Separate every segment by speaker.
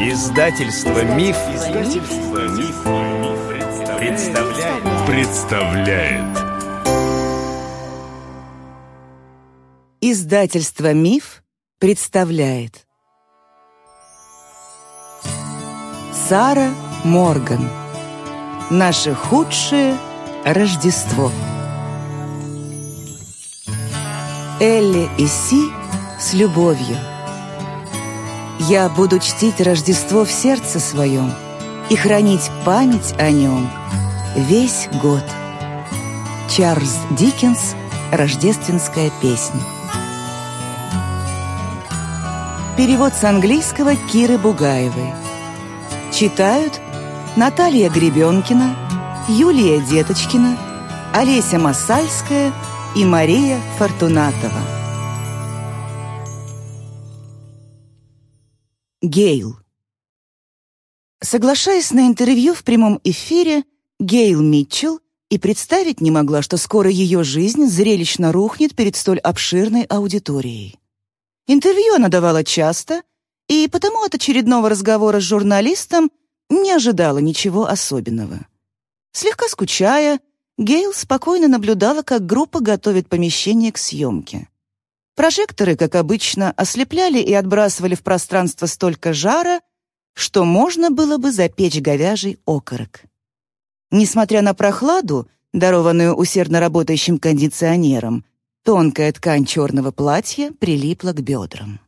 Speaker 1: Издательство Миф, Издательство Миф, представляет. представляет.
Speaker 2: Издательство Миф представляет. Сара Морган. Наше худшее Рождество. Элли и Си с любовью. Я буду чтить Рождество в сердце своем и хранить память о нем весь год. Чарльз Диккенс «Рождественская песня». Перевод с английского Киры Бугаевой. Читают Наталья Гребенкина, Юлия Деточкина, Олеся Масальская и Мария Фортунатова. Гейл. Соглашаясь на интервью в прямом эфире, Гейл Митчелл и представить не могла, что скоро ее жизнь зрелищно рухнет перед столь обширной аудиторией. Интервью она давала часто, и потому от очередного разговора с журналистом не ожидала ничего особенного. Слегка скучая, Гейл спокойно наблюдала, как группа готовит помещение к съемке. Прожекторы, как обычно, ослепляли и отбрасывали в пространство столько жара, что можно было бы запечь говяжий окорок. Несмотря на прохладу, дарованную усердно работающим кондиционером, тонкая ткань черного платья прилипла к бедрам.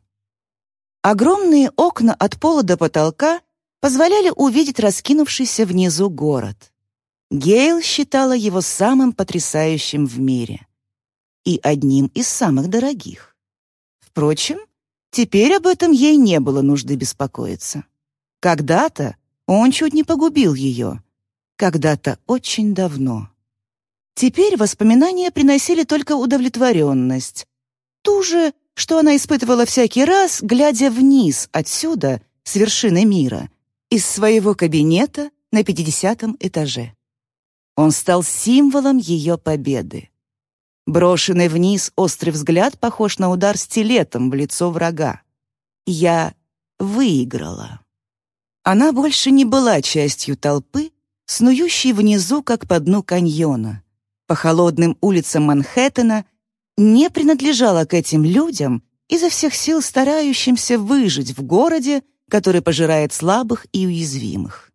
Speaker 2: Огромные окна от пола до потолка позволяли увидеть раскинувшийся внизу город. Гейл считала его самым потрясающим в мире и одним из самых дорогих. Впрочем, теперь об этом ей не было нужды беспокоиться. Когда-то он чуть не погубил ее. Когда-то очень давно. Теперь воспоминания приносили только удовлетворенность. Ту же, что она испытывала всякий раз, глядя вниз отсюда, с вершины мира, из своего кабинета на пятидесятом этаже. Он стал символом ее победы. Брошенный вниз острый взгляд похож на удар стилетом в лицо врага. Я выиграла. Она больше не была частью толпы, снующей внизу, как по дну каньона. По холодным улицам Манхэттена не принадлежала к этим людям, изо всех сил старающимся выжить в городе, который пожирает слабых и уязвимых.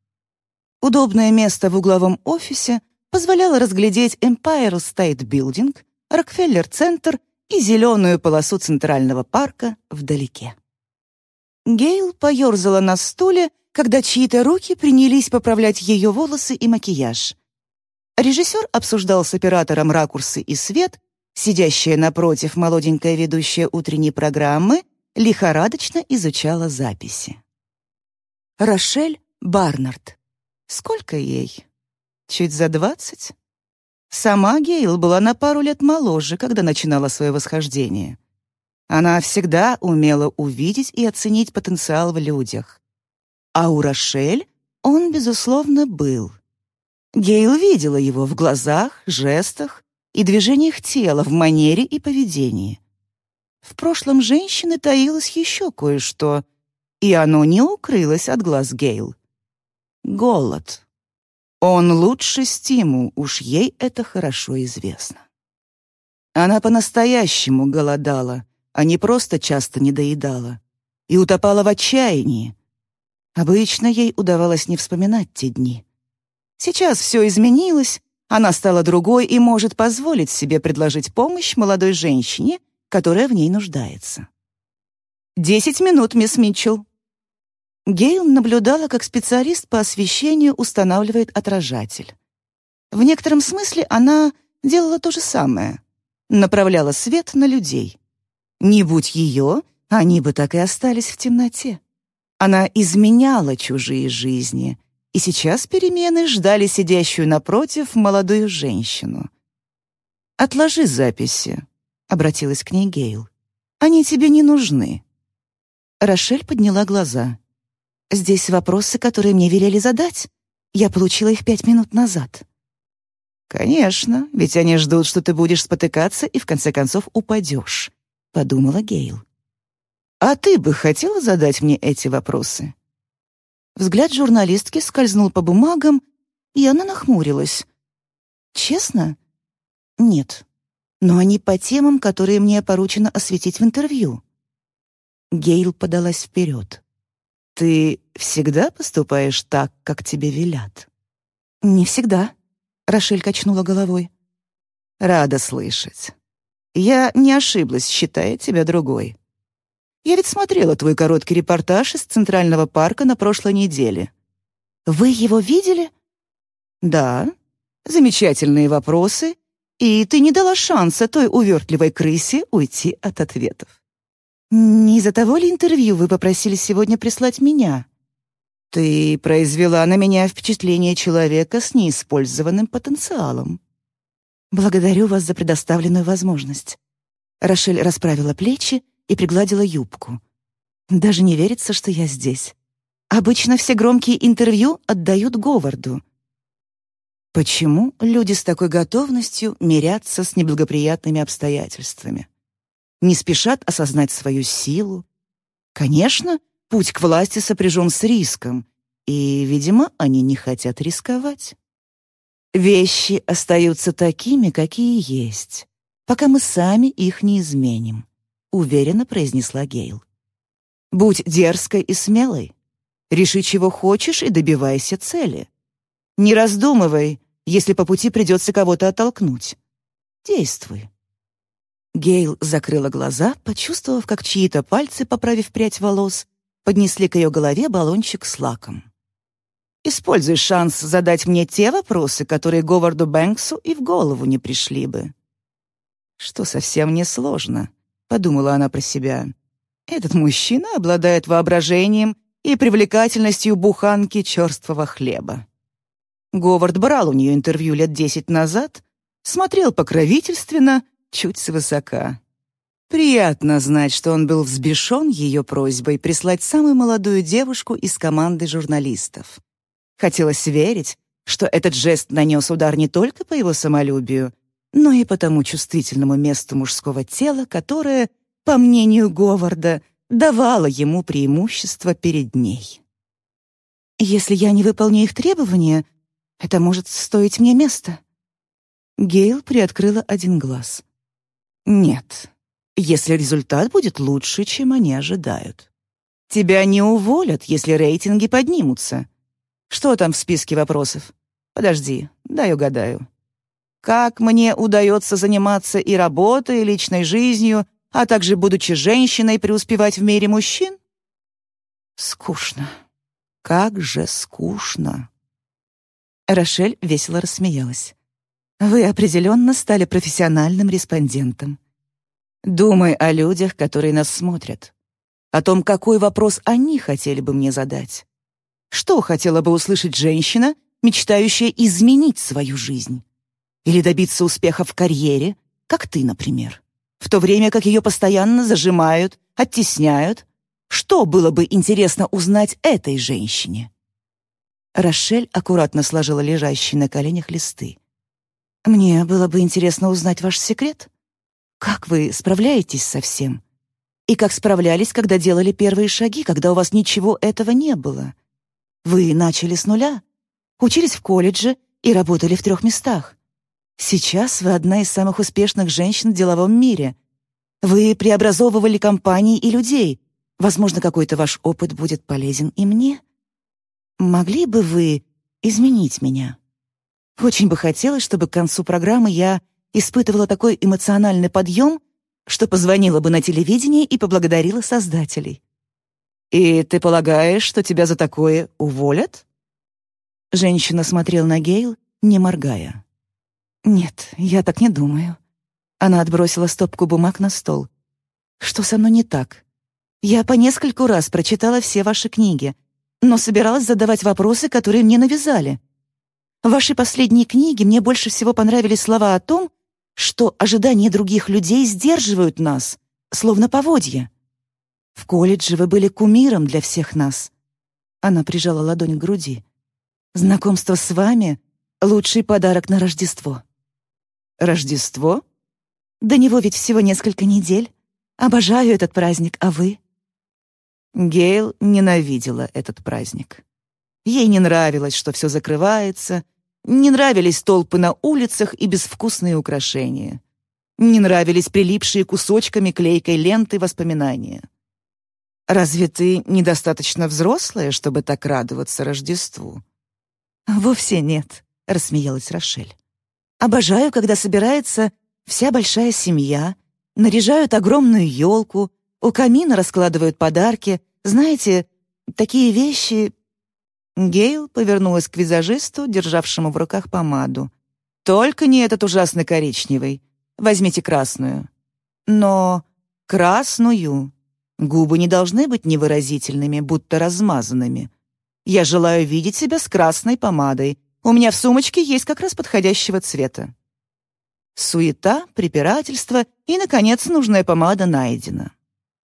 Speaker 2: Удобное место в угловом офисе позволяло разглядеть Empire State Building — Рокфеллер-центр и зеленую полосу Центрального парка вдалеке. Гейл поерзала на стуле, когда чьи-то руки принялись поправлять ее волосы и макияж. Режиссер обсуждал с оператором ракурсы и свет, сидящая напротив молоденькая ведущая утренней программы лихорадочно изучала записи. Рошель Барнард. Сколько ей? Чуть за двадцать? Сама Гейл была на пару лет моложе, когда начинала свое восхождение. Она всегда умела увидеть и оценить потенциал в людях. А у Рошель он, безусловно, был. Гейл видела его в глазах, жестах и движениях тела, в манере и поведении. В прошлом женщины таилось еще кое-что, и оно не укрылось от глаз Гейл. Голод. Он лучший стимул, уж ей это хорошо известно. Она по-настоящему голодала, а не просто часто недоедала, и утопала в отчаянии. Обычно ей удавалось не вспоминать те дни. Сейчас все изменилось, она стала другой и может позволить себе предложить помощь молодой женщине, которая в ней нуждается. «Десять минут, мисс Митчелл», Гейл наблюдала, как специалист по освещению устанавливает отражатель. В некотором смысле она делала то же самое. Направляла свет на людей. Не будь ее, они бы так и остались в темноте. Она изменяла чужие жизни, и сейчас перемены ждали сидящую напротив молодую женщину. «Отложи записи», — обратилась к ней Гейл. «Они тебе не нужны». Рошель подняла глаза. Здесь вопросы, которые мне велели задать. Я получила их пять минут назад». «Конечно, ведь они ждут, что ты будешь спотыкаться и в конце концов упадешь», — подумала Гейл. «А ты бы хотела задать мне эти вопросы?» Взгляд журналистки скользнул по бумагам, и она нахмурилась. «Честно? Нет. Но они по темам, которые мне поручено осветить в интервью». Гейл подалась вперед. «Ты всегда поступаешь так, как тебе велят?» «Не всегда», — Рошель качнула головой. «Рада слышать. Я не ошиблась, считая тебя другой. Я ведь смотрела твой короткий репортаж из Центрального парка на прошлой неделе. Вы его видели? Да. Замечательные вопросы. И ты не дала шанса той увертливой крысе уйти от ответов. Не из-за того ли интервью вы попросили сегодня прислать меня? Ты произвела на меня впечатление человека с неиспользованным потенциалом. Благодарю вас за предоставленную возможность. Рошель расправила плечи и пригладила юбку. Даже не верится, что я здесь. Обычно все громкие интервью отдают Говарду. Почему люди с такой готовностью мирятся с неблагоприятными обстоятельствами? Не спешат осознать свою силу? Конечно, путь к власти сопряжен с риском, и, видимо, они не хотят рисковать. Вещи остаются такими, какие есть, пока мы сами их не изменим уверенно произнесла Гейл. Будь дерзкой и смелой. Реши, чего хочешь, и добивайся цели. Не раздумывай, если по пути придется кого-то оттолкнуть. Действуй. Гейл закрыла глаза, почувствовав, как чьи-то пальцы, поправив прядь волос, поднесли к ее голове баллончик с лаком. «Используй шанс задать мне те вопросы, которые Говарду Бэнксу и в голову не пришли бы». «Что совсем несложно», подумала она про себя. Этот мужчина обладает воображением и привлекательностью буханки черствого хлеба. Говард брал у нее интервью лет десять назад, смотрел покровительственно, чуть свысока. Приятно знать, что он был взбешен ее просьбой прислать самую молодую девушку из команды журналистов. Хотелось верить, что этот жест нанес удар не только по его самолюбию, но и по тому чувствительному месту мужского тела, которое, по мнению Говарда, давало ему преимущество перед ней. «Если я не выполню их требования, это может стоить мне места». Гейл приоткрыла один глаз. «Нет, если результат будет лучше, чем они ожидают. Тебя не уволят, если рейтинги поднимутся. Что там в списке вопросов? Подожди, дай угадаю. Как мне удается заниматься и работой, и личной жизнью, а также, будучи женщиной, преуспевать в мире мужчин? Скучно. Как же скучно. Рошель весело рассмеялась. Вы определенно стали профессиональным респондентом. Думай о людях, которые нас смотрят. О том, какой вопрос они хотели бы мне задать. Что хотела бы услышать женщина, мечтающая изменить свою жизнь? Или добиться успеха в карьере, как ты, например. В то время как ее постоянно зажимают, оттесняют. Что было бы интересно узнать этой женщине? Рошель аккуратно сложила лежащие на коленях листы. «Мне было бы интересно узнать ваш секрет. Как вы справляетесь со всем? И как справлялись, когда делали первые шаги, когда у вас ничего этого не было? Вы начали с нуля, учились в колледже и работали в трех местах. Сейчас вы одна из самых успешных женщин в деловом мире. Вы преобразовывали компании и людей. Возможно, какой-то ваш опыт будет полезен и мне. Могли бы вы изменить меня? Очень бы хотелось, чтобы к концу программы я испытывала такой эмоциональный подъем, что позвонила бы на телевидение и поблагодарила создателей. «И ты полагаешь, что тебя за такое уволят?» Женщина смотрела на Гейл, не моргая. «Нет, я так не думаю». Она отбросила стопку бумаг на стол. «Что со мной не так? Я по нескольку раз прочитала все ваши книги, но собиралась задавать вопросы, которые мне навязали. В вашей последней книге мне больше всего понравились слова о том, что ожидания других людей сдерживают нас, словно поводья. В колледже вы были кумиром для всех нас». Она прижала ладонь к груди. «Знакомство с вами — лучший подарок на Рождество». Рождество? До него ведь всего несколько недель. Обожаю этот праздник, а вы? Гейл ненавидела этот праздник. Ей не нравилось, что все закрывается, не нравились толпы на улицах и безвкусные украшения. Не нравились прилипшие кусочками клейкой ленты воспоминания. «Разве ты недостаточно взрослая, чтобы так радоваться Рождеству?» «Вовсе нет», — рассмеялась Рошель. «Обожаю, когда собирается вся большая семья, наряжают огромную елку, у камина раскладывают подарки. Знаете, такие вещи Гейл повернулась к визажисту, державшему в руках помаду. «Только не этот ужасный коричневый. Возьмите красную». «Но красную. Губы не должны быть невыразительными, будто размазанными. Я желаю видеть себя с красной помадой. У меня в сумочке есть как раз подходящего цвета». Суета, препирательство и, наконец, нужная помада найдена.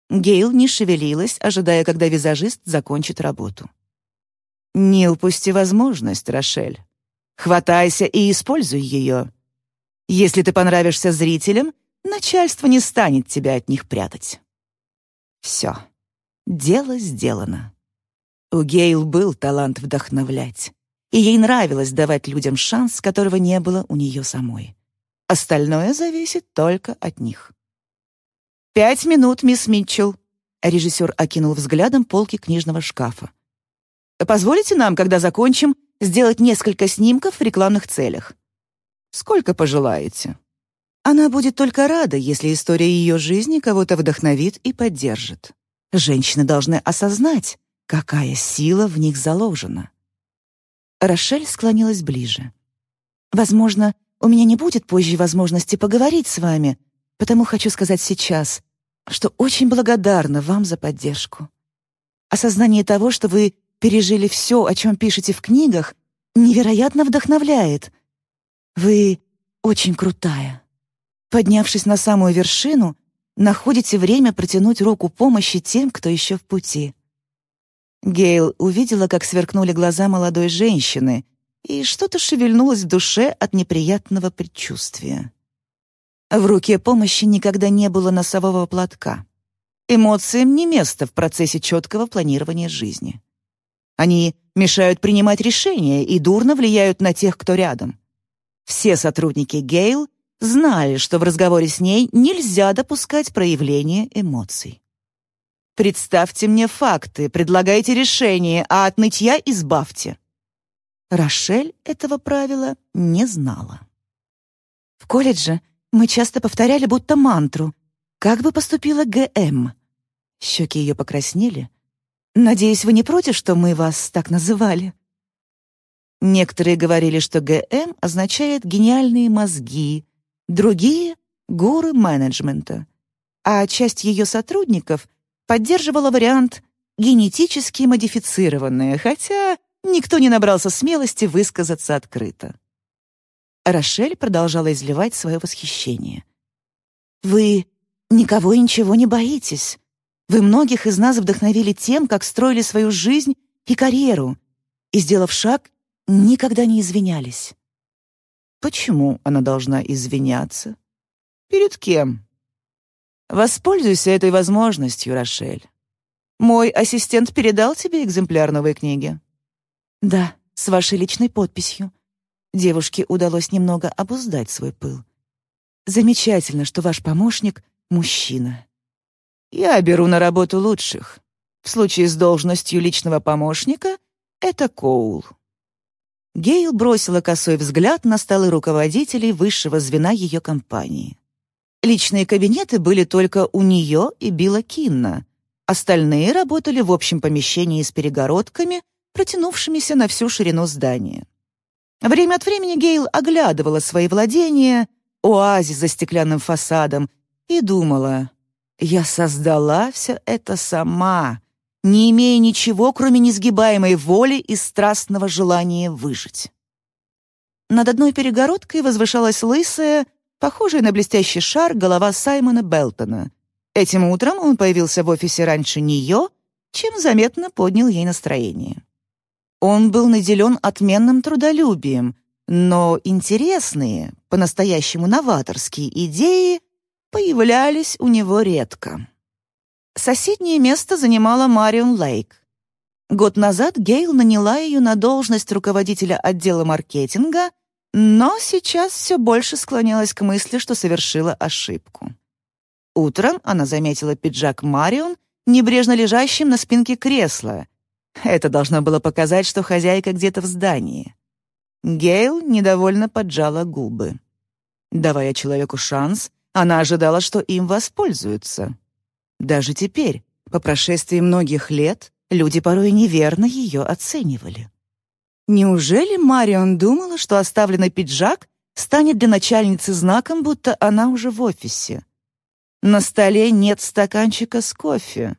Speaker 2: Гейл не шевелилась, ожидая, когда визажист закончит работу. Не упусти возможность, Рошель. Хватайся и используй ее. Если ты понравишься зрителям, начальство не станет тебя от них прятать. Все. Дело сделано. У Гейл был талант вдохновлять, и ей нравилось давать людям шанс, которого не было у нее самой. Остальное зависит только от них. «Пять минут, мисс Митчелл», — режиссер окинул взглядом полки книжного шкафа. Позволите нам, когда закончим, сделать несколько снимков в рекламных целях? Сколько пожелаете. Она будет только рада, если история ее жизни кого-то вдохновит и поддержит. Женщины должны осознать, какая сила в них заложена. Рошель склонилась ближе. «Возможно, у меня не будет позже возможности поговорить с вами, потому хочу сказать сейчас, что очень благодарна вам за поддержку. Осознание того, что вы пережили все, о чем пишете в книгах, невероятно вдохновляет. Вы очень крутая. Поднявшись на самую вершину, находите время протянуть руку помощи тем, кто еще в пути. Гейл увидела, как сверкнули глаза молодой женщины, и что-то шевельнулось в душе от неприятного предчувствия. В руке помощи никогда не было носового платка. Эмоциям не место в процессе четкого планирования жизни. Они мешают принимать решения и дурно влияют на тех, кто рядом. Все сотрудники Гейл знали, что в разговоре с ней нельзя допускать проявления эмоций. «Представьте мне факты, предлагайте решение, а от нытья избавьте». Рошель этого правила не знала. В колледже мы часто повторяли будто мантру «Как бы поступила ГМ?» Щеки ее покраснели, Надеюсь, вы не против, что мы вас так называли?» Некоторые говорили, что ГМ означает «гениальные мозги», другие — «гуры менеджмента», а часть ее сотрудников поддерживала вариант «генетически модифицированные», хотя никто не набрался смелости высказаться открыто. Рошель продолжала изливать свое восхищение. «Вы никого и ничего не боитесь. Вы многих из нас вдохновили тем, как строили свою жизнь и карьеру, и, сделав шаг, никогда не извинялись. Почему она должна извиняться? Перед кем? Воспользуйся этой возможностью, Рошель. Мой ассистент передал тебе экземпляр новой книги? Да, с вашей личной подписью. Девушке удалось немного обуздать свой пыл. Замечательно, что ваш помощник — мужчина. Я беру на работу лучших. В случае с должностью личного помощника — это Коул». Гейл бросила косой взгляд на столы руководителей высшего звена ее компании. Личные кабинеты были только у нее и Билла Кинна. Остальные работали в общем помещении с перегородками, протянувшимися на всю ширину здания. Время от времени Гейл оглядывала свои владения, оазис за стеклянным фасадом, и думала, я создала все это сама, не имея ничего, кроме несгибаемой воли и страстного желания выжить. Над одной перегородкой возвышалась лысая, похожая на блестящий шар, голова Саймона Белтона. Этим утром он появился в офисе раньше нее, чем заметно поднял ей настроение. Он был наделен отменным трудолюбием, но интересные, по-настоящему новаторские идеи появлялись у него редко. Соседнее место занимала Марион Лейк. Год назад Гейл наняла ее на должность руководителя отдела маркетинга, но сейчас все больше склонялась к мысли, что совершила ошибку. Утром она заметила пиджак Марион, небрежно лежащим на спинке кресла. Это должно было показать, что хозяйка где-то в здании. Гейл недовольно поджала губы. Давая человеку шанс, она ожидала, что им воспользуются. Даже теперь, по прошествии многих лет, люди порой неверно ее оценивали. Неужели Марион думала, что оставленный пиджак станет для начальницы знаком, будто она уже в офисе? На столе нет стаканчика с кофе.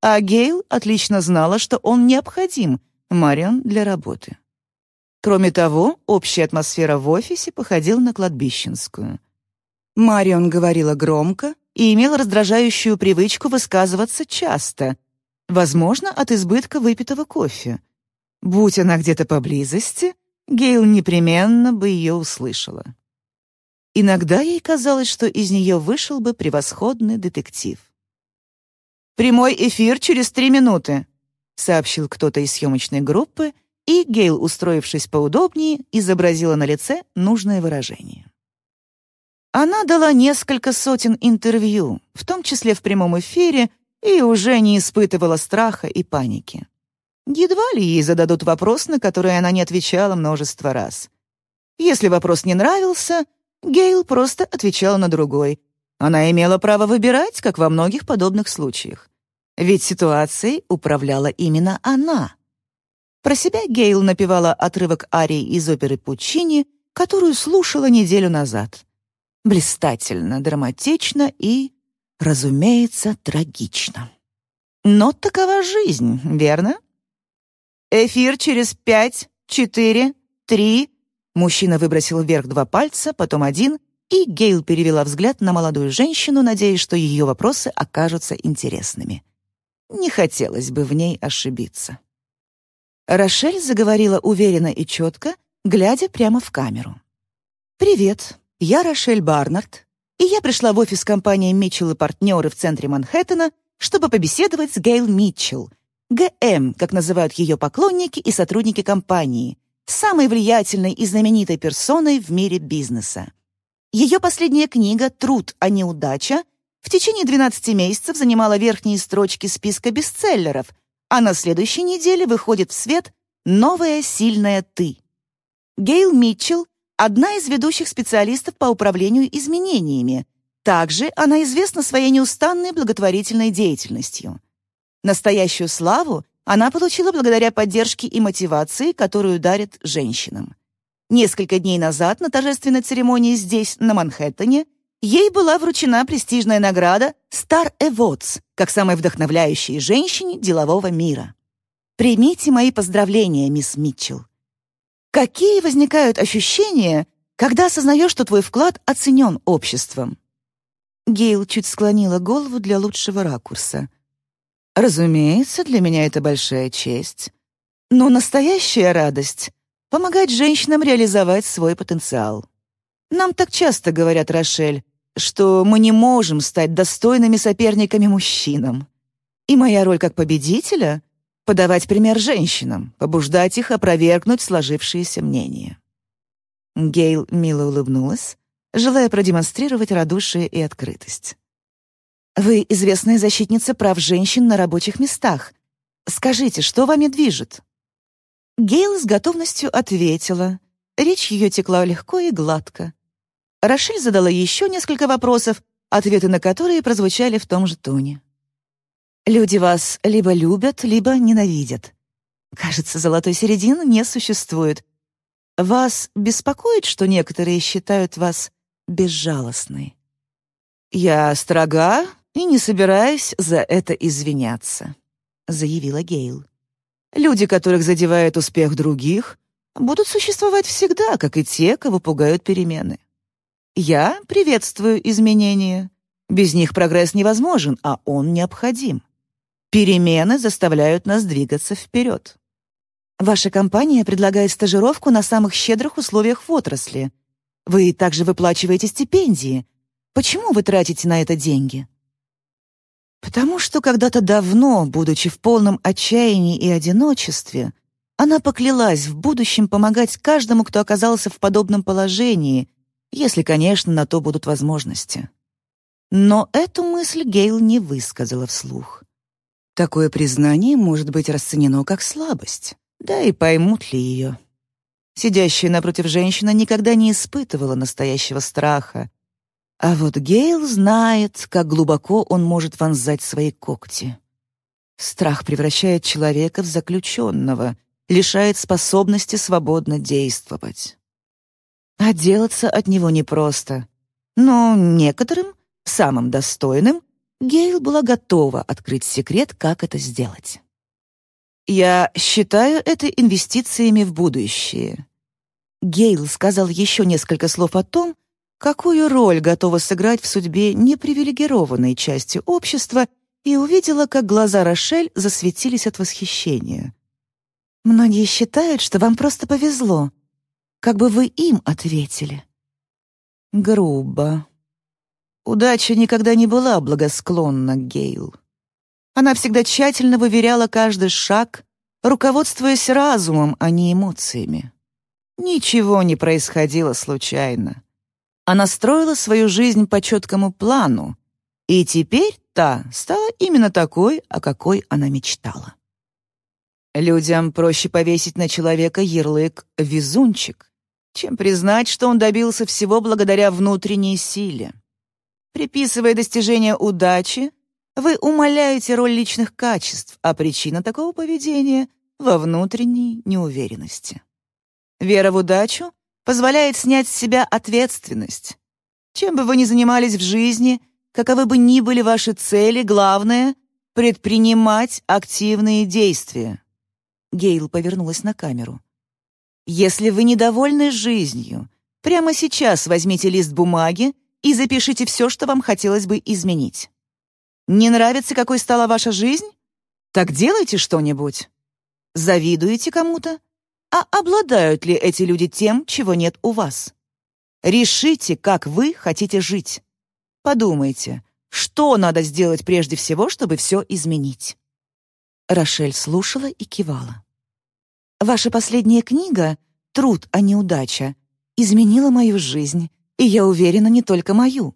Speaker 2: А Гейл отлично знала, что он необходим Марион для работы. Кроме того, общая атмосфера в офисе походила на кладбищенскую. Марион говорила громко и имела раздражающую привычку высказываться часто, возможно, от избытка выпитого кофе. Будь она где-то поблизости, Гейл непременно бы ее услышала. Иногда ей казалось, что из нее вышел бы превосходный детектив. «Прямой эфир через три минуты», — сообщил кто-то из съемочной группы, и Гейл, устроившись поудобнее, изобразила на лице нужное выражение. Она дала несколько сотен интервью, в том числе в прямом эфире, и уже не испытывала страха и паники. Едва ли ей зададут вопрос, на который она не отвечала множество раз. Если вопрос не нравился, Гейл просто отвечала на другой. Она имела право выбирать, как во многих подобных случаях. Ведь ситуацией управляла именно она — про себя Гейл напевала отрывок арии из оперы Пуччини, которую слушала неделю назад. Блистательно, драматично и, разумеется, трагично. Но такова жизнь, верно? Эфир через пять, четыре, три. Мужчина выбросил вверх два пальца, потом один, и Гейл перевела взгляд на молодую женщину, надеясь, что ее вопросы окажутся интересными. Не хотелось бы в ней ошибиться. Рошель заговорила уверенно и четко, глядя прямо в камеру. «Привет, я Рошель Барнард, и я пришла в офис компании «Митчелл и партнеры» в центре Манхэттена, чтобы побеседовать с Гейл Митчелл, ГМ, как называют ее поклонники и сотрудники компании, самой влиятельной и знаменитой персоной в мире бизнеса. Ее последняя книга «Труд, а не удача» в течение 12 месяцев занимала верхние строчки списка бестселлеров — а на следующей неделе выходит в свет «Новая сильная ты». Гейл Митчелл — одна из ведущих специалистов по управлению изменениями. Также она известна своей неустанной благотворительной деятельностью. Настоящую славу она получила благодаря поддержке и мотивации, которую дарит женщинам. Несколько дней назад на торжественной церемонии здесь, на Манхэттене, Ей была вручена престижная награда Star Awards как самой вдохновляющей женщине делового мира. Примите мои поздравления, мисс Митчелл. Какие возникают ощущения, когда осознаешь, что твой вклад оценен обществом? Гейл чуть склонила голову для лучшего ракурса. Разумеется, для меня это большая честь. Но настоящая радость — помогать женщинам реализовать свой потенциал. Нам так часто говорят, Рошель, что мы не можем стать достойными соперниками мужчинам. И моя роль как победителя — подавать пример женщинам, побуждать их опровергнуть сложившиеся мнения. Гейл мило улыбнулась, желая продемонстрировать радушие и открытость. «Вы известная защитница прав женщин на рабочих местах. Скажите, что вами движет?» Гейл с готовностью ответила. Речь ее текла легко и гладко. Рошель задала еще несколько вопросов, ответы на которые прозвучали в том же тоне. «Люди вас либо любят, либо ненавидят. Кажется, золотой середины не существует. Вас беспокоит, что некоторые считают вас безжалостной?» «Я строга и не собираюсь за это извиняться», — заявила Гейл. «Люди, которых задевает успех других, будут существовать всегда, как и те, кого пугают перемены. Я приветствую изменения. Без них прогресс невозможен, а он необходим. Перемены заставляют нас двигаться вперед. Ваша компания предлагает стажировку на самых щедрых условиях в отрасли. Вы также выплачиваете стипендии. Почему вы тратите на это деньги? Потому что когда-то давно, будучи в полном отчаянии и одиночестве, она поклялась в будущем помогать каждому, кто оказался в подобном положении, если, конечно, на то будут возможности. Но эту мысль Гейл не высказала вслух. Такое признание может быть расценено как слабость, да и поймут ли ее. Сидящая напротив женщина никогда не испытывала настоящего страха, а вот Гейл знает, как глубоко он может вонзать свои когти. Страх превращает человека в заключенного, лишает способности свободно действовать. Отделаться от него непросто. Но некоторым, самым достойным, Гейл была готова открыть секрет, как это сделать. «Я считаю это инвестициями в будущее». Гейл сказал еще несколько слов о том, какую роль готова сыграть в судьбе непривилегированной части общества, и увидела, как глаза Рошель засветились от восхищения. «Многие считают, что вам просто повезло. Как бы вы им ответили?» Грубо. Удача никогда не была благосклонна Гейл. Она всегда тщательно выверяла каждый шаг, руководствуясь разумом, а не эмоциями. Ничего не происходило случайно. Она строила свою жизнь по четкому плану, и теперь та стала именно такой, о какой она мечтала. Людям проще повесить на человека ярлык «везунчик», чем признать, что он добился всего благодаря внутренней силе. Приписывая достижение удачи, вы умаляете роль личных качеств, а причина такого поведения — во внутренней неуверенности. Вера в удачу позволяет снять с себя ответственность. Чем бы вы ни занимались в жизни, каковы бы ни были ваши цели, главное — предпринимать активные действия. Гейл повернулась на камеру. Если вы недовольны жизнью, прямо сейчас возьмите лист бумаги и запишите все, что вам хотелось бы изменить. Не нравится, какой стала ваша жизнь? Так делайте что-нибудь. Завидуете кому-то? А обладают ли эти люди тем, чего нет у вас? Решите, как вы хотите жить. Подумайте, что надо сделать прежде всего, чтобы все изменить. Рошель слушала и кивала. Ваша последняя книга «Труд, а не удача» изменила мою жизнь, и я уверена, не только мою.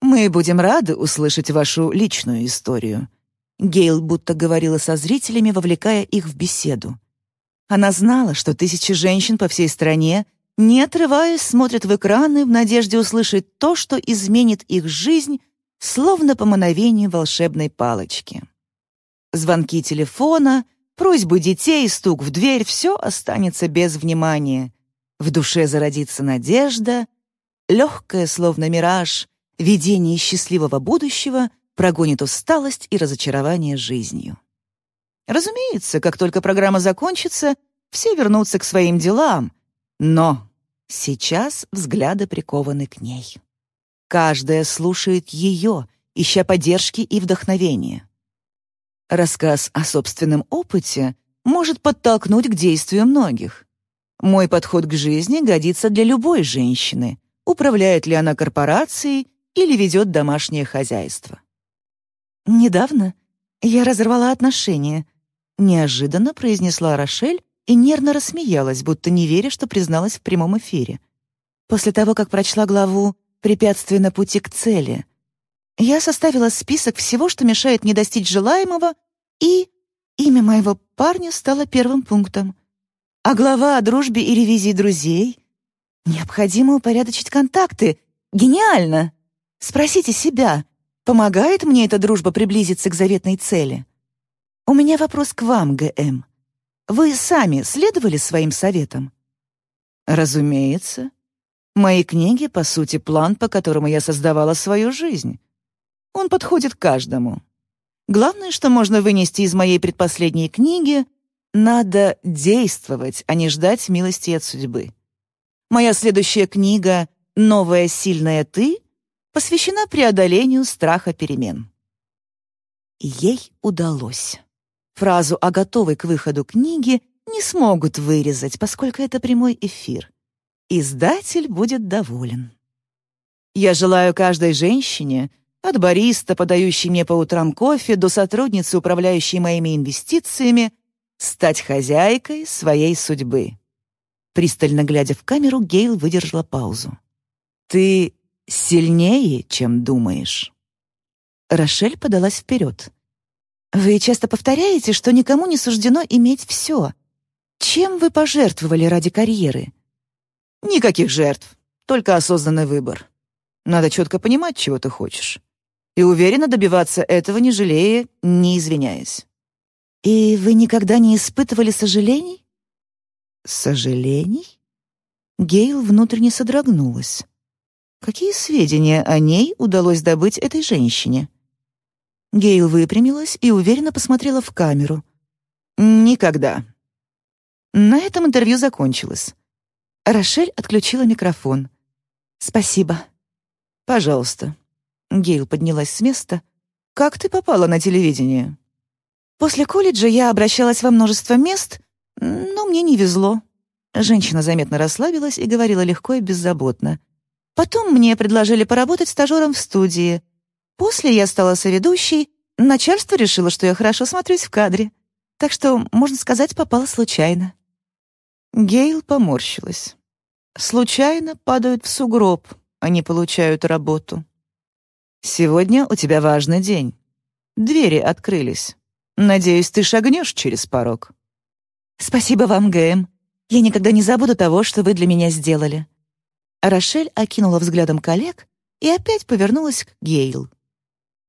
Speaker 2: Мы будем рады услышать вашу личную историю. Гейл будто говорила со зрителями, вовлекая их в беседу. Она знала, что тысячи женщин по всей стране, не отрываясь, смотрят в экраны в надежде услышать то, что изменит их жизнь, словно по мановению волшебной палочки. Звонки телефона, просьбы детей, стук в дверь — все останется без внимания. В душе зародится надежда, легкая, словно мираж, видение счастливого будущего прогонит усталость и разочарование жизнью. Разумеется, как только программа закончится, все вернутся к своим делам, но сейчас взгляды прикованы к ней. Каждая слушает ее, ища поддержки и вдохновения. Рассказ о собственном опыте может подтолкнуть к действию многих. Мой подход к жизни годится для любой женщины, управляет ли она корпорацией или ведет домашнее хозяйство. Недавно я разорвала отношения, Неожиданно произнесла Рошель и нервно рассмеялась, будто не веря, что призналась в прямом эфире. После того, как прочла главу «Препятствие на пути к цели», я составила список всего, что мешает мне достичь желаемого, и имя моего парня стало первым пунктом. А глава о дружбе и ревизии друзей — необходимо упорядочить контакты. Гениально! Спросите себя, помогает мне эта дружба приблизиться к заветной цели? У меня вопрос к вам, ГМ. Вы сами следовали своим советам? Разумеется. Мои книги, по сути, план, по которому я создавала свою жизнь. Он подходит каждому. Главное, что можно вынести из моей предпоследней книги, надо действовать, а не ждать милости от судьбы. Моя следующая книга «Новая сильная ты» посвящена преодолению страха перемен. Ей удалось. Фразу о готовой к выходу книге не смогут вырезать, поскольку это прямой эфир. Издатель будет доволен. Я желаю каждой женщине От бариста, подающей мне по утрам кофе, до сотрудницы, управляющей моими инвестициями, стать хозяйкой своей судьбы. Пристально глядя в камеру, Гейл выдержала паузу. «Ты сильнее, чем думаешь». Рошель подалась вперед. «Вы часто повторяете, что никому не суждено иметь все. Чем вы пожертвовали ради карьеры?» «Никаких жертв, только осознанный выбор. Надо четко понимать, чего ты хочешь. И уверенно добиваться этого, не жалея, не извиняясь». «И вы никогда не испытывали сожалений?» «Сожалений?» Гейл внутренне содрогнулась. Какие сведения о ней удалось добыть этой женщине? Гейл выпрямилась и уверенно посмотрела в камеру. «Никогда». На этом интервью закончилось. Рошель отключила микрофон. «Спасибо». «Пожалуйста». Гейл поднялась с места. «Как ты попала на телевидение?» «После колледжа я обращалась во множество мест, но мне не везло». Женщина заметно расслабилась и говорила легко и беззаботно. «Потом мне предложили поработать стажером в студии. После я стала соведущей, начальство решило, что я хорошо смотрюсь в кадре. Так что, можно сказать, попала случайно». Гейл поморщилась. «Случайно падают в сугроб, а не получают работу». «Сегодня у тебя важный день. Двери открылись. Надеюсь, ты шагнешь через порог». «Спасибо вам, Гэм. Я никогда не забуду того, что вы для меня сделали». Рошель окинула взглядом коллег и опять повернулась к Гейл.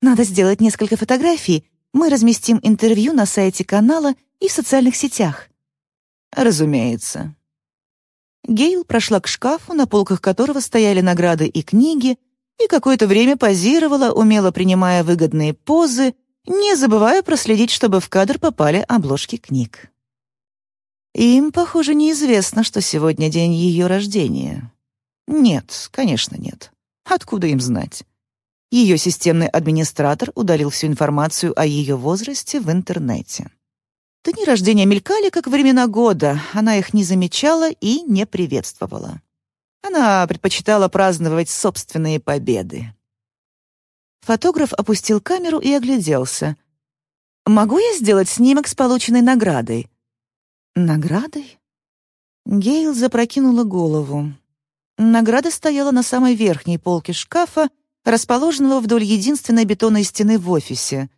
Speaker 2: «Надо сделать несколько фотографий. Мы разместим интервью на сайте канала и в социальных сетях». «Разумеется». Гейл прошла к шкафу, на полках которого стояли награды и книги, и какое-то время позировала, умело принимая выгодные позы, не забывая проследить, чтобы в кадр попали обложки книг. Им, похоже, неизвестно, что сегодня день ее рождения. Нет, конечно, нет. Откуда им знать? Ее системный администратор удалил всю информацию о ее возрасте в интернете. Дни рождения мелькали, как времена года, она их не замечала и не приветствовала. Она предпочитала праздновать собственные победы. Фотограф опустил камеру и огляделся. «Могу я сделать снимок с полученной наградой?» «Наградой?» Гейл запрокинула голову. Награда стояла на самой верхней полке шкафа, расположенного вдоль единственной бетонной стены в офисе.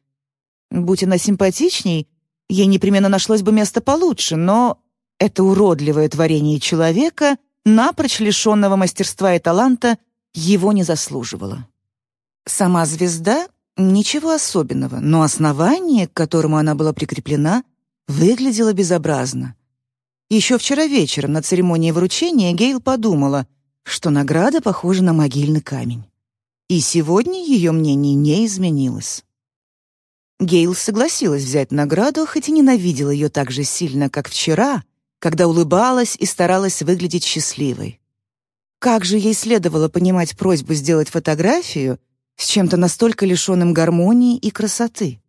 Speaker 2: Будь она симпатичней, ей непременно нашлось бы место получше, но это уродливое творение человека, напрочь лишенного мастерства и таланта, его не заслуживало. Сама звезда — ничего особенного, но основание, к которому она была прикреплена, выглядело безобразно. Еще вчера вечером на церемонии вручения Гейл подумала, что награда похожа на могильный камень. И сегодня ее мнение не изменилось. Гейл согласилась взять награду, хоть и ненавидела ее так же сильно, как вчера, когда улыбалась и старалась выглядеть счастливой. Как же ей следовало понимать просьбу сделать фотографию с чем-то настолько лишенным гармонии и красоты?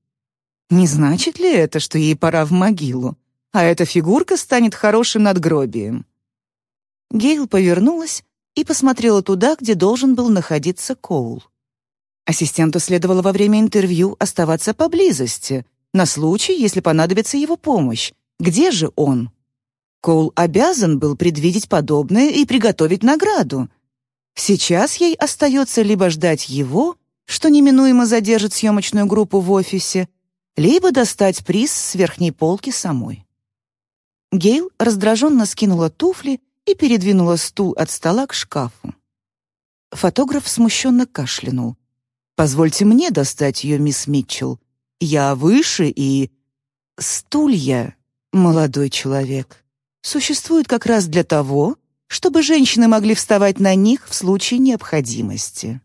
Speaker 2: Не значит ли это, что ей пора в могилу, а эта фигурка станет хорошим надгробием? Гейл повернулась и посмотрела туда, где должен был находиться Коул. Ассистенту следовало во время интервью оставаться поблизости, на случай, если понадобится его помощь. Где же он? Коул обязан был предвидеть подобное и приготовить награду. Сейчас ей остается либо ждать его, что неминуемо задержит съемочную группу в офисе, либо достать приз с верхней полки самой. Гейл раздраженно скинула туфли и передвинула стул от стола к шкафу. Фотограф смущенно кашлянул. «Позвольте мне достать ее, мисс Митчелл. Я выше и...» «Стулья, молодой человек, существуют как раз для того, чтобы женщины могли вставать на них в случае необходимости».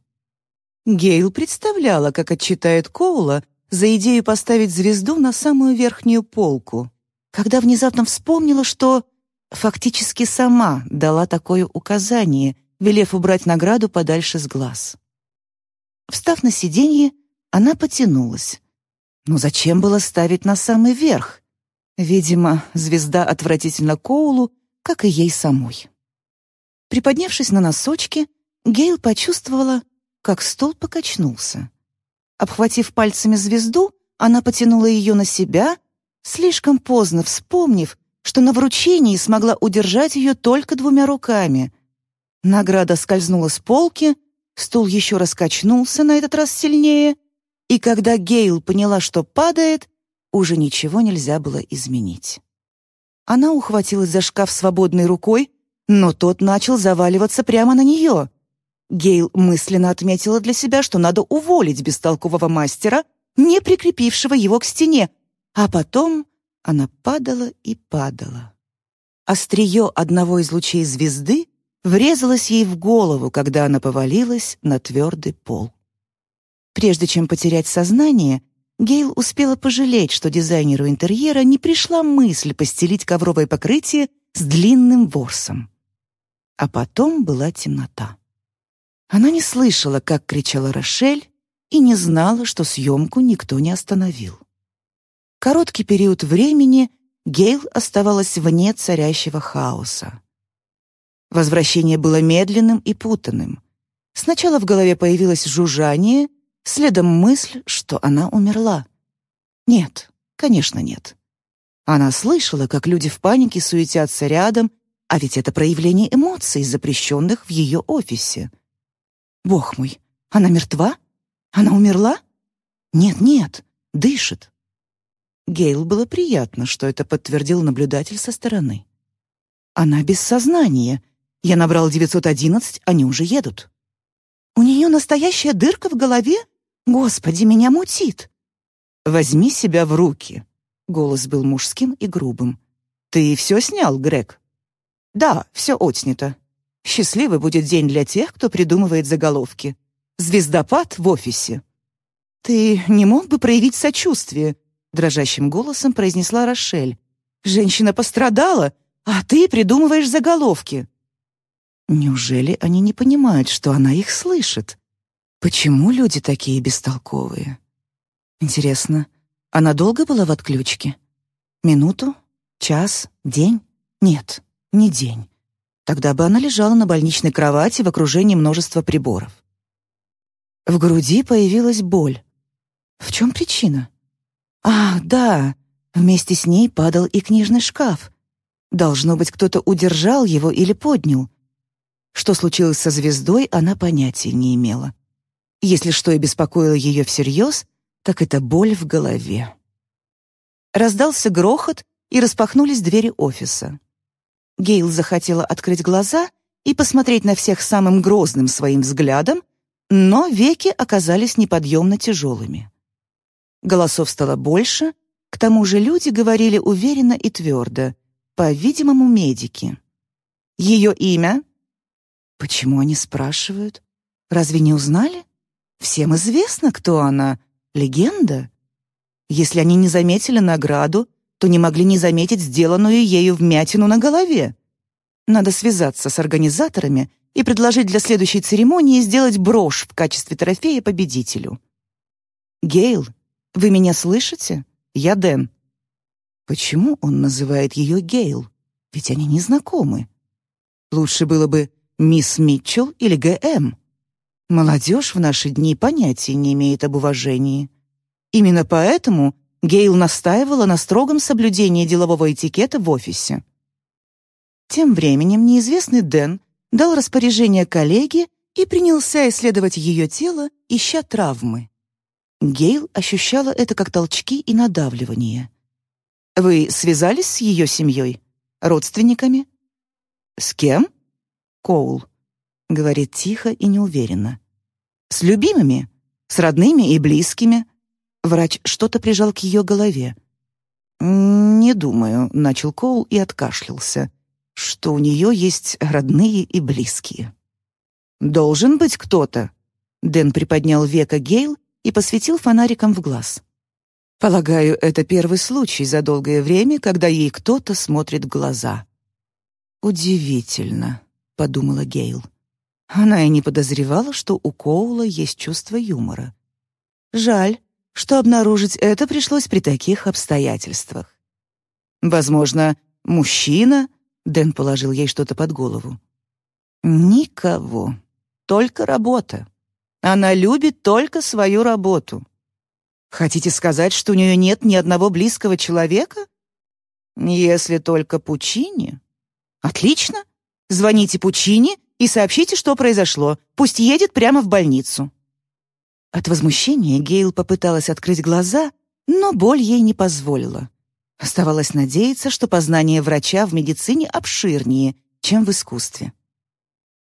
Speaker 2: Гейл представляла, как отчитает Коула за идею поставить звезду на самую верхнюю полку, когда внезапно вспомнила, что фактически сама дала такое указание, велев убрать награду подальше с глаз. Встав на сиденье, она потянулась. Но зачем было ставить на самый верх? Видимо, звезда отвратительно Коулу, как и ей самой. Приподнявшись на носочки, Гейл почувствовала, как стол покачнулся. Обхватив пальцами звезду, она потянула ее на себя, слишком поздно вспомнив, что на вручении смогла удержать ее только двумя руками. Награда скользнула с полки, стул еще раз качнулся, на этот раз сильнее, и когда Гейл поняла, что падает, уже ничего нельзя было изменить. Она ухватилась за шкаф свободной рукой, но тот начал заваливаться прямо на нее. Гейл мысленно отметила для себя, что надо уволить бестолкового мастера, не прикрепившего его к стене, а потом она падала и падала. Острие одного из лучей звезды врезалось ей в голову, когда она повалилась на твердый пол. Прежде чем потерять сознание, Гейл успела пожалеть, что дизайнеру интерьера не пришла мысль постелить ковровое покрытие с длинным ворсом. А потом была темнота. Она не слышала, как кричала Рошель, и не знала, что съемку никто не остановил. Короткий период времени Гейл оставалась вне царящего хаоса. Возвращение было медленным и путанным. Сначала в голове появилось жужжание — Следом мысль, что она умерла. Нет, конечно, нет. Она слышала, как люди в панике суетятся рядом, а ведь это проявление эмоций, запрещенных в ее офисе. Бог мой, она мертва? Она умерла? Нет-нет, дышит. Гейл было приятно, что это подтвердил наблюдатель со стороны. Она без сознания. Я набрал 911, они уже едут. У нее настоящая дырка в голове? Господи, меня мутит. Возьми себя в руки. Голос был мужским и грубым. Ты все снял, Грег? Да, все отснято. Счастливый будет день для тех, кто придумывает заголовки. Звездопад в офисе. Ты не мог бы проявить сочувствие? дрожащим голосом произнесла Рошель. Женщина пострадала, а ты придумываешь заголовки. Неужели они не понимают, что она их слышит? Почему люди такие бестолковые? Интересно, она долго была в отключке? Минуту? Час? День? Нет, не день. Тогда бы она лежала на больничной кровати в окружении множества приборов. В груди появилась боль. В чем причина? А, да, вместе с ней падал и книжный шкаф. Должно быть, кто-то удержал его или поднял. Что случилось со звездой, она понятия не имела. Если что и беспокоило ее всерьез, так это боль в голове. Раздался грохот, и распахнулись двери офиса. Гейл захотела открыть глаза и посмотреть на всех самым грозным своим взглядом, но веки оказались неподъемно тяжелыми. Голосов стало больше, к тому же люди говорили уверенно и твердо, по-видимому, медики. Ее имя Почему они спрашивают? Разве не узнали? Всем известно, кто она. Легенда. Если они не заметили награду, то не могли не заметить сделанную ею вмятину на голове. Надо связаться с организаторами и предложить для следующей церемонии сделать брошь в качестве трофея победителю. «Гейл, вы меня слышите? Я Дэн». Почему он называет ее Гейл? Ведь они не знакомы. Лучше было бы Мисс Митчелл или ГМ? Молодежь в наши дни понятия не имеет об уважении. Именно поэтому Гейл настаивала на строгом соблюдении делового этикета в офисе. Тем временем неизвестный Дэн дал распоряжение коллеге и принялся исследовать ее тело, ища травмы. Гейл ощущала это как толчки и надавливание. «Вы связались с ее семьей? Родственниками?» «С кем?» Коул. Говорит тихо и неуверенно. С любимыми, с родными и близкими. Врач что-то прижал к ее голове. «Не думаю», — начал Коул и откашлялся, «что у нее есть родные и близкие». «Должен быть кто-то». Дэн приподнял века Гейл и посветил фонариком в глаз. «Полагаю, это первый случай за долгое время, когда ей кто-то смотрит в глаза». «Удивительно», подумала Гейл. Она и не подозревала, что у Коула есть чувство юмора. Жаль, что обнаружить это пришлось при таких обстоятельствах. Возможно, мужчина, Дэн положил ей что-то под голову. Никого, только работа. Она любит только свою работу. Хотите сказать, что у нее нет ни одного близкого человека? Если только Пучини. Отлично. Звоните Пучини и сообщите, что произошло. Пусть едет прямо в больницу. От возмущения Гейл попыталась открыть глаза, но боль ей не позволила. Оставалось надеяться, что познание врача в медицине обширнее, чем в искусстве.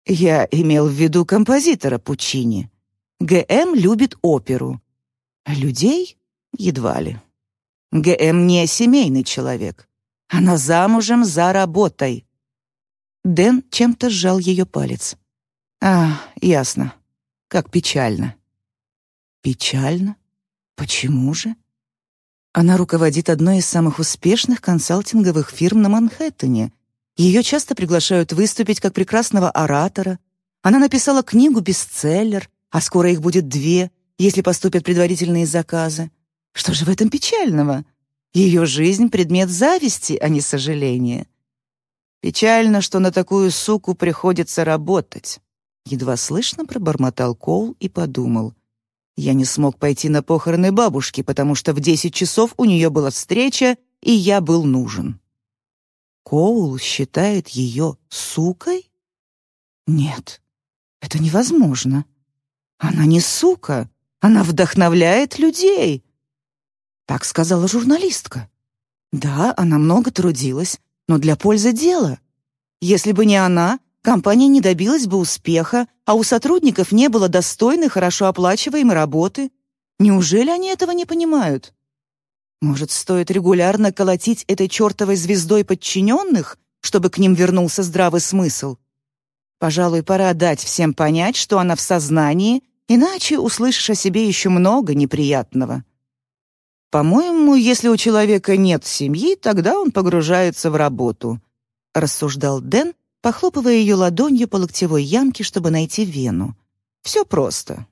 Speaker 2: Я имел в виду композитора Пучини. ГМ любит оперу. Людей едва ли. ГМ не семейный человек. Она замужем за работой. Дэн чем-то сжал ее палец. А, ясно. Как печально. Печально? Почему же? Она руководит одной из самых успешных консалтинговых фирм на Манхэттене. Ее часто приглашают выступить как прекрасного оратора. Она написала книгу-бестселлер, а скоро их будет две, если поступят предварительные заказы. Что же в этом печального? Ее жизнь — предмет зависти, а не сожаления. Печально, что на такую суку приходится работать. Едва слышно пробормотал Коул и подумал. Я не смог пойти на похороны бабушки, потому что в десять часов у нее была встреча, и я был нужен. Коул считает ее сукой? Нет, это невозможно. Она не сука, она вдохновляет людей. Так сказала журналистка. Да, она много трудилась, но для пользы дела. Если бы не она, компания не добилась бы успеха, а у сотрудников не было достойной, хорошо оплачиваемой работы. Неужели они этого не понимают? Может, стоит регулярно колотить этой чертовой звездой подчиненных, чтобы к ним вернулся здравый смысл? Пожалуй, пора дать всем понять, что она в сознании, иначе услышишь о себе еще много неприятного. По-моему, если у человека нет семьи, тогда он погружается в работу, рассуждал Дэн, похлопывая ее ладонью по локтевой ямке, чтобы найти вену. Все просто.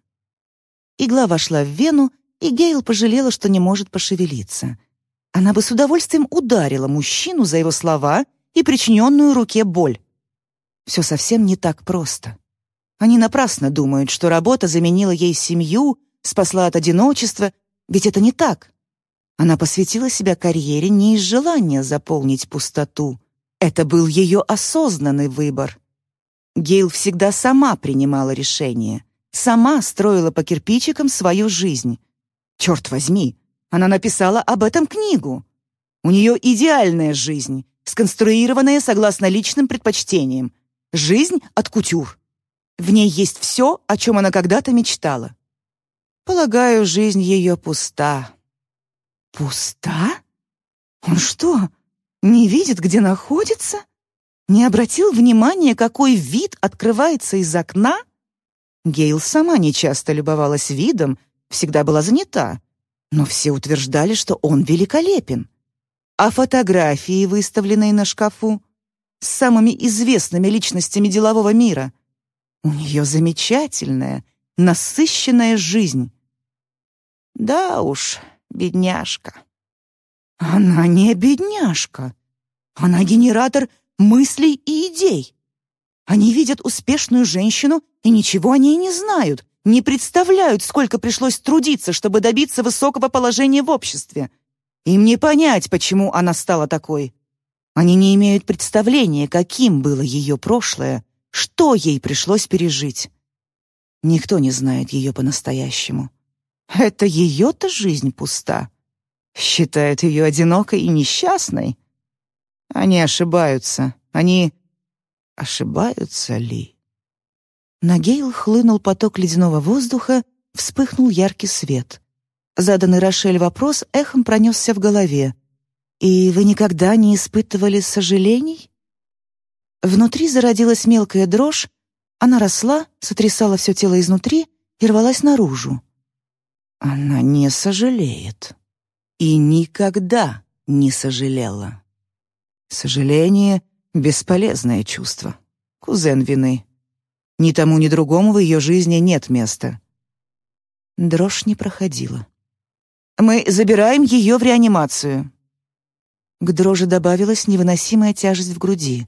Speaker 2: Игла вошла в вену, и Гейл пожалела, что не может пошевелиться. Она бы с удовольствием ударила мужчину за его слова и причиненную руке боль. Все совсем не так просто. Они напрасно думают, что работа заменила ей семью, спасла от одиночества, ведь это не так. Она посвятила себя карьере не из желания заполнить пустоту. Это был ее осознанный выбор. Гейл всегда сама принимала решения, сама строила по кирпичикам свою жизнь. Черт возьми, она написала об этом книгу. У нее идеальная жизнь, сконструированная согласно личным предпочтениям. Жизнь от кутюр. В ней есть все, о чем она когда-то мечтала. Полагаю, жизнь ее пуста. Пуста? Он что, не видит, где находится? Не обратил внимания, какой вид открывается из окна? Гейл сама нечасто любовалась видом, всегда была занята, но все утверждали, что он великолепен. А фотографии, выставленные на шкафу, с самыми известными личностями делового мира. У нее замечательная, насыщенная жизнь. Да уж, бедняжка. Она не бедняжка. Она генератор мыслей и идей. Они видят успешную женщину и ничего о ней не знают, не представляют, сколько пришлось трудиться, чтобы добиться высокого положения в обществе. Им не понять, почему она стала такой. Они не имеют представления, каким было ее прошлое, что ей пришлось пережить. Никто не знает ее по-настоящему. Это ее-то жизнь пуста. Считают ее одинокой и несчастной. Они ошибаются. Они... Ошибаются ли? На Гейл хлынул поток ледяного воздуха, вспыхнул яркий свет. Заданный Рошель вопрос эхом пронесся в голове. «И вы никогда не испытывали сожалений?» Внутри зародилась мелкая дрожь, она росла, сотрясала все тело изнутри и рвалась наружу. Она не сожалеет. И никогда не сожалела. Сожаление — бесполезное чувство. Кузен вины. Ни тому, ни другому в ее жизни нет места. Дрожь не проходила. «Мы забираем ее в реанимацию». К дрожи добавилась невыносимая тяжесть в груди.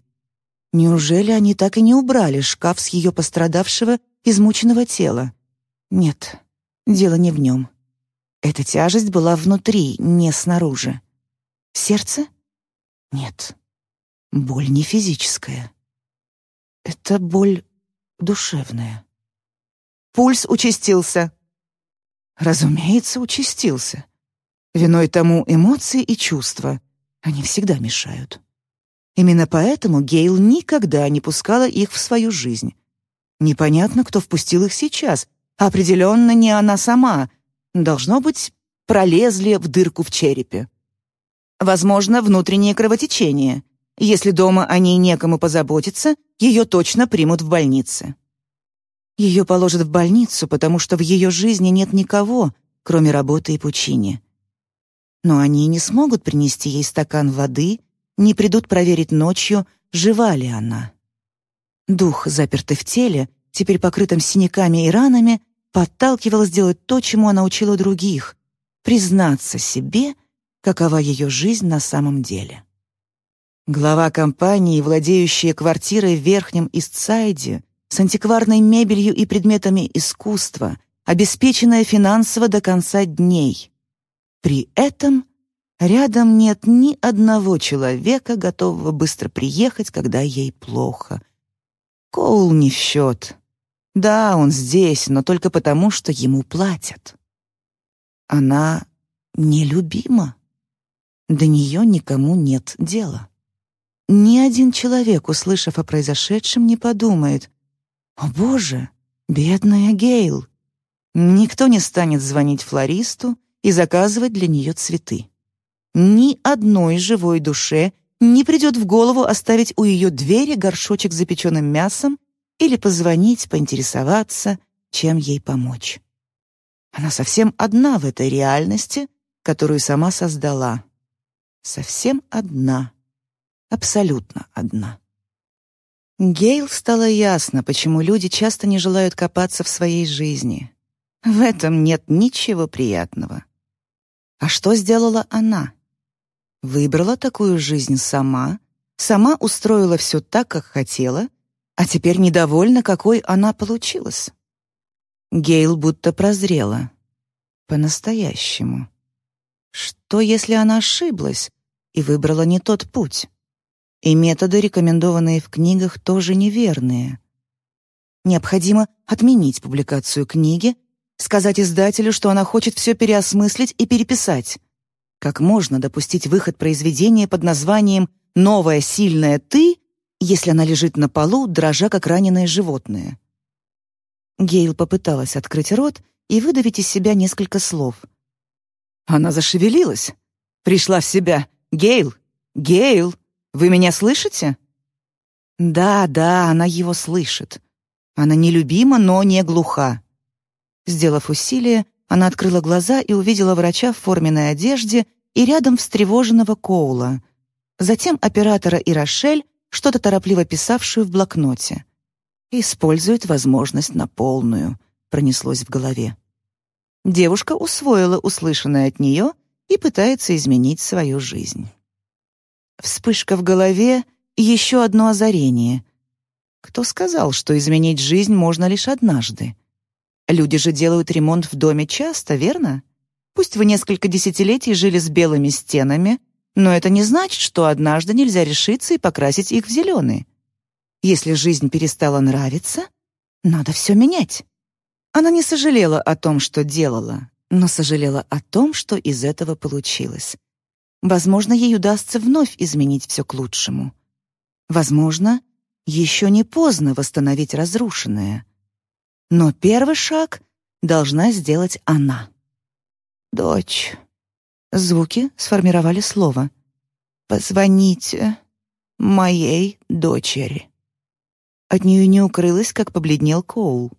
Speaker 2: Неужели они так и не убрали шкаф с ее пострадавшего, измученного тела? Нет, дело не в нем. Эта тяжесть была внутри, не снаружи. Сердце? Нет. Боль не физическая. Это боль душевная. Пульс участился. Разумеется, участился. Виной тому эмоции и чувства. Они всегда мешают. Именно поэтому Гейл никогда не пускала их в свою жизнь. Непонятно, кто впустил их сейчас. Определенно не она сама. Должно быть, пролезли в дырку в черепе. Возможно, внутреннее кровотечение. Если дома о ней некому позаботиться, ее точно примут в больнице. Ее положат в больницу, потому что в ее жизни нет никого, кроме работы и Пучини. Но они не смогут принести ей стакан воды, не придут проверить ночью, жива ли она. Дух, запертый в теле, теперь покрытым синяками и ранами, подталкивал сделать то, чему она учила других — признаться себе, какова ее жизнь на самом деле. Глава компании, владеющая квартирой в Верхнем Истсайде, с антикварной мебелью и предметами искусства, обеспеченная финансово до конца дней. При этом рядом нет ни одного человека, готового быстро приехать, когда ей плохо. Коул не в счет. Да, он здесь, но только потому, что ему платят. Она нелюбима. До нее никому нет дела. Ни один человек, услышав о произошедшем, не подумает, «О, Боже, бедная Гейл!» Никто не станет звонить флористу и заказывать для нее цветы. Ни одной живой душе не придет в голову оставить у ее двери горшочек с запеченным мясом или позвонить, поинтересоваться, чем ей помочь. Она совсем одна в этой реальности, которую сама создала. Совсем одна. Абсолютно одна. Гейл стало ясно, почему люди часто не желают копаться в своей жизни. В этом нет ничего приятного. А что сделала она? Выбрала такую жизнь сама, сама устроила все так, как хотела, а теперь недовольна, какой она получилась. Гейл будто прозрела. По-настоящему. Что, если она ошиблась и выбрала не тот путь? И методы, рекомендованные в книгах, тоже неверные. Необходимо отменить публикацию книги, сказать издателю, что она хочет все переосмыслить и переписать. Как можно допустить выход произведения под названием «Новая сильная ты», если она лежит на полу, дрожа как раненое животное? Гейл попыталась открыть рот и выдавить из себя несколько слов. Она зашевелилась, пришла в себя. «Гейл! Гейл!» Вы меня слышите?» Да, да, она его слышит. Она нелюбима, но не глуха. Сделав усилие, она открыла глаза и увидела врача в форменной одежде и рядом встревоженного Коула. Затем оператора и Рошель, что-то торопливо писавшую в блокноте. «Использует возможность на полную», — пронеслось в голове. Девушка усвоила услышанное от нее и пытается изменить свою жизнь. Вспышка в голове еще одно озарение. Кто сказал, что изменить жизнь можно лишь однажды? Люди же делают ремонт в доме часто, верно? Пусть вы несколько десятилетий жили с белыми стенами, но это не значит, что однажды нельзя решиться и покрасить их в зеленый. Если жизнь перестала нравиться, надо все менять. Она не сожалела о том, что делала, но сожалела о том, что из этого получилось. Возможно, ей удастся вновь изменить все к лучшему. Возможно, еще не поздно восстановить разрушенное. Но первый шаг должна сделать она. «Дочь». Звуки сформировали слово. «Позвоните моей дочери». От нее не укрылось, как побледнел Коул.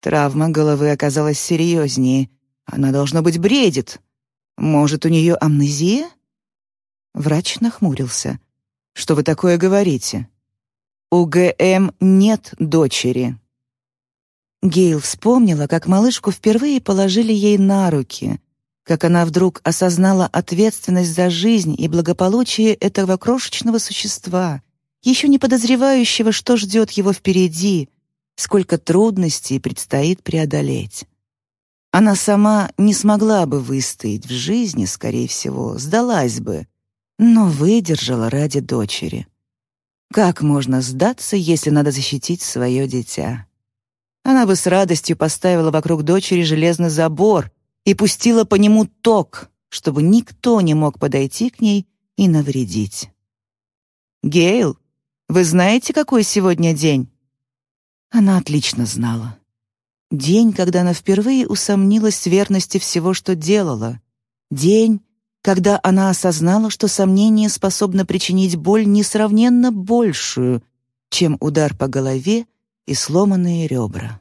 Speaker 2: Травма головы оказалась серьезнее. Она, должно быть, бредит. Может, у нее амнезия? Врач нахмурился. Что вы такое говорите? У ГМ нет дочери. Гейл вспомнила, как малышку впервые положили ей на руки, как она вдруг осознала ответственность за жизнь и благополучие этого крошечного существа, еще не подозревающего, что ждет его впереди, сколько трудностей предстоит преодолеть. Она сама не смогла бы выстоять в жизни, скорее всего, сдалась бы, но выдержала ради дочери. Как можно сдаться, если надо защитить свое дитя? Она бы с радостью поставила вокруг дочери железный забор и пустила по нему ток, чтобы никто не мог подойти к ней и навредить. «Гейл, вы знаете, какой сегодня день?» Она отлично знала. День, когда она впервые усомнилась в верности всего, что делала. День, когда она осознала, что сомнение способно причинить боль несравненно большую, чем удар по голове и сломанные ребра.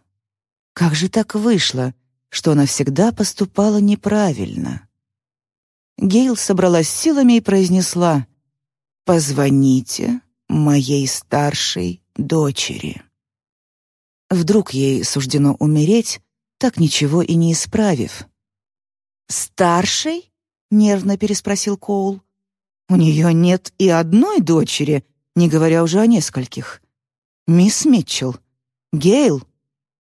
Speaker 2: Как же так вышло, что она всегда поступала неправильно? Гейл собралась силами и произнесла «Позвоните моей старшей дочери». Вдруг ей суждено умереть, так ничего и не исправив. «Старшей?» — нервно переспросил Коул. «У нее нет и одной дочери, не говоря уже о нескольких. Мисс Митчелл, Гейл,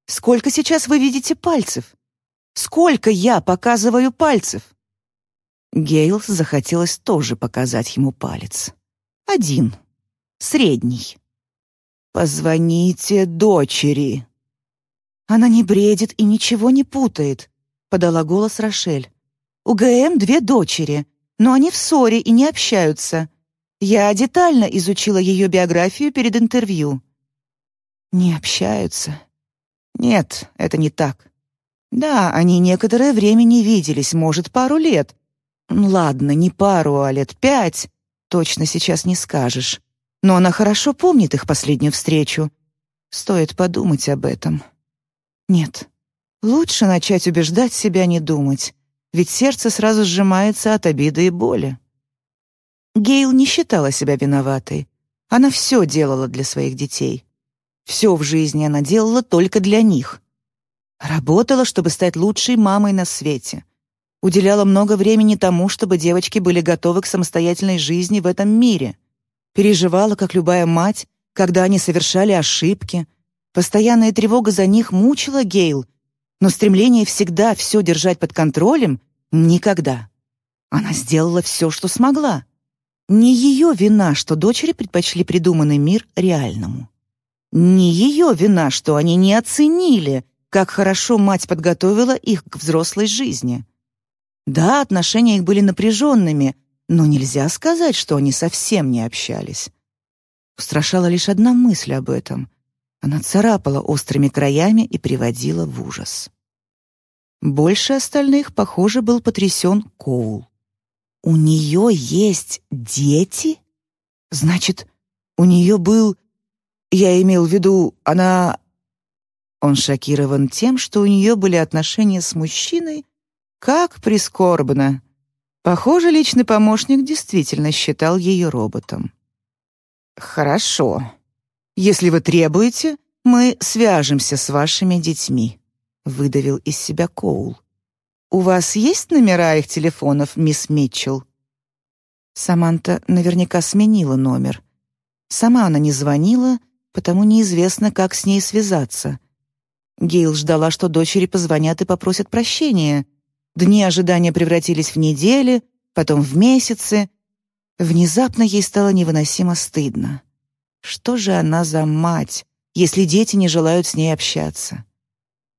Speaker 2: сколько сейчас вы видите пальцев? Сколько я показываю пальцев?» Гейл захотелось тоже показать ему палец. Один. Средний. «Позвоните дочери». «Она не бредит и ничего не путает», — подала голос Рошель. «У ГМ две дочери, но они в ссоре и не общаются. Я детально изучила ее биографию перед интервью». «Не общаются?» «Нет, это не так. Да, они некоторое время не виделись, может, пару лет. Ладно, не пару, а лет пять. Точно сейчас не скажешь. Но она хорошо помнит их последнюю встречу. Стоит подумать об этом. Нет, лучше начать убеждать себя не думать, ведь сердце сразу сжимается от обиды и боли. Гейл не считала себя виноватой. Она все делала для своих детей. Все в жизни она делала только для них. Работала, чтобы стать лучшей мамой на свете. Уделяла много времени тому, чтобы девочки были готовы к самостоятельной жизни в этом мире — переживала, как любая мать, когда они совершали ошибки. Постоянная тревога за них мучила Гейл, но стремление всегда все держать под контролем — никогда. Она сделала все, что смогла. Не ее вина, что дочери предпочли придуманный мир реальному. Не ее вина, что они не оценили, как хорошо мать подготовила их к взрослой жизни. Да, отношения их были напряженными — но нельзя сказать, что они совсем не общались. Устрашала лишь одна мысль об этом. Она царапала острыми краями и приводила в ужас. Больше остальных, похоже, был потрясен Коул. «У нее есть дети? Значит, у нее был... Я имел в виду, она...» Он шокирован тем, что у нее были отношения с мужчиной. Как прискорбно! Похоже, личный помощник действительно считал ее роботом. «Хорошо. Если вы требуете, мы свяжемся с вашими детьми», — выдавил из себя Коул. «У вас есть номера их телефонов, мисс Митчелл?» Саманта наверняка сменила номер. Сама она не звонила, потому неизвестно, как с ней связаться. Гейл ждала, что дочери позвонят и попросят прощения — Дни ожидания превратились в недели, потом в месяцы. Внезапно ей стало невыносимо стыдно. Что же она за мать, если дети не желают с ней общаться?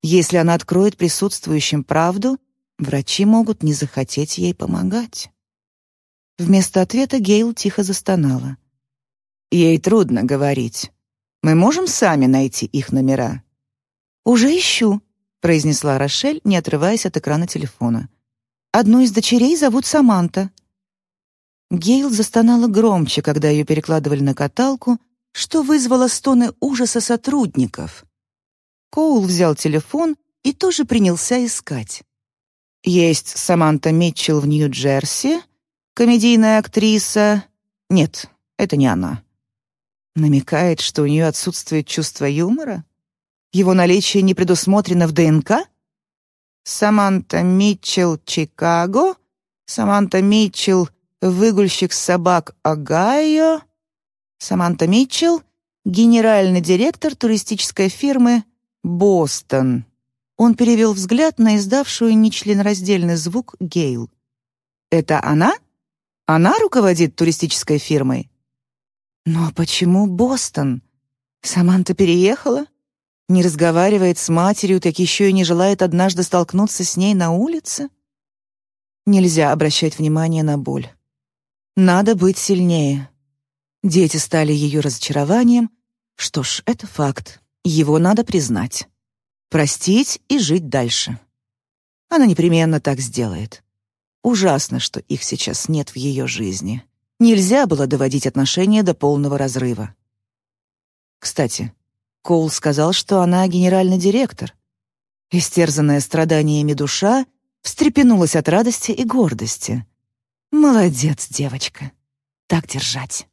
Speaker 2: Если она откроет присутствующим правду, врачи могут не захотеть ей помогать. Вместо ответа Гейл тихо застонала. Ей трудно говорить. Мы можем сами найти их номера. Уже ищу, произнесла Рошель, не отрываясь от экрана телефона. «Одну из дочерей зовут Саманта». Гейл застонала громче, когда ее перекладывали на каталку, что вызвало стоны ужаса сотрудников. Коул взял телефон и тоже принялся искать. Есть Саманта Митчелл в Нью-Джерси, комедийная актриса. Нет, это не она. Намекает, что у нее отсутствует чувство юмора? Его наличие не предусмотрено в ДНК? Саманта Митчелл, Чикаго. Саманта Митчелл, выгульщик собак Огайо. Саманта Митчелл, генеральный директор туристической фирмы «Бостон». Он перевел взгляд на издавшую нечленораздельный звук Гейл. «Это она? Она руководит туристической фирмой?» «Но почему Бостон? Саманта переехала? Не разговаривает с матерью, так еще и не желает однажды столкнуться с ней на улице?» Нельзя обращать внимание на боль. Надо быть сильнее. Дети стали ее разочарованием. Что ж, это факт. Его надо признать простить и жить дальше. Она непременно так сделает. Ужасно, что их сейчас нет в ее жизни. Нельзя было доводить отношения до полного разрыва. Кстати, Коул сказал, что она генеральный директор. Истерзанная страданиями душа встрепенулась от радости и гордости. «Молодец, девочка. Так держать».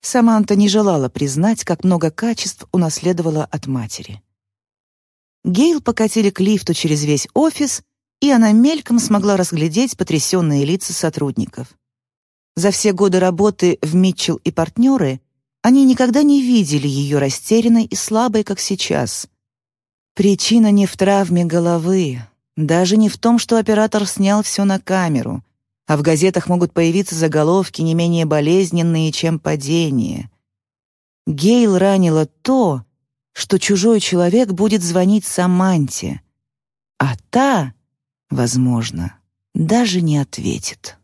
Speaker 2: Саманта не желала признать, как много качеств унаследовала от матери. Гейл покатили к лифту через весь офис, и она мельком смогла разглядеть потрясенные лица сотрудников. За все годы работы в Митчелл и партнеры они никогда не видели ее растерянной и слабой, как сейчас. Причина не в травме головы, даже не в том, что оператор снял все на камеру, а в газетах могут появиться заголовки не менее болезненные, чем падение. Гейл ранила то, что чужой человек будет звонить Саманте, а та, возможно, даже не ответит.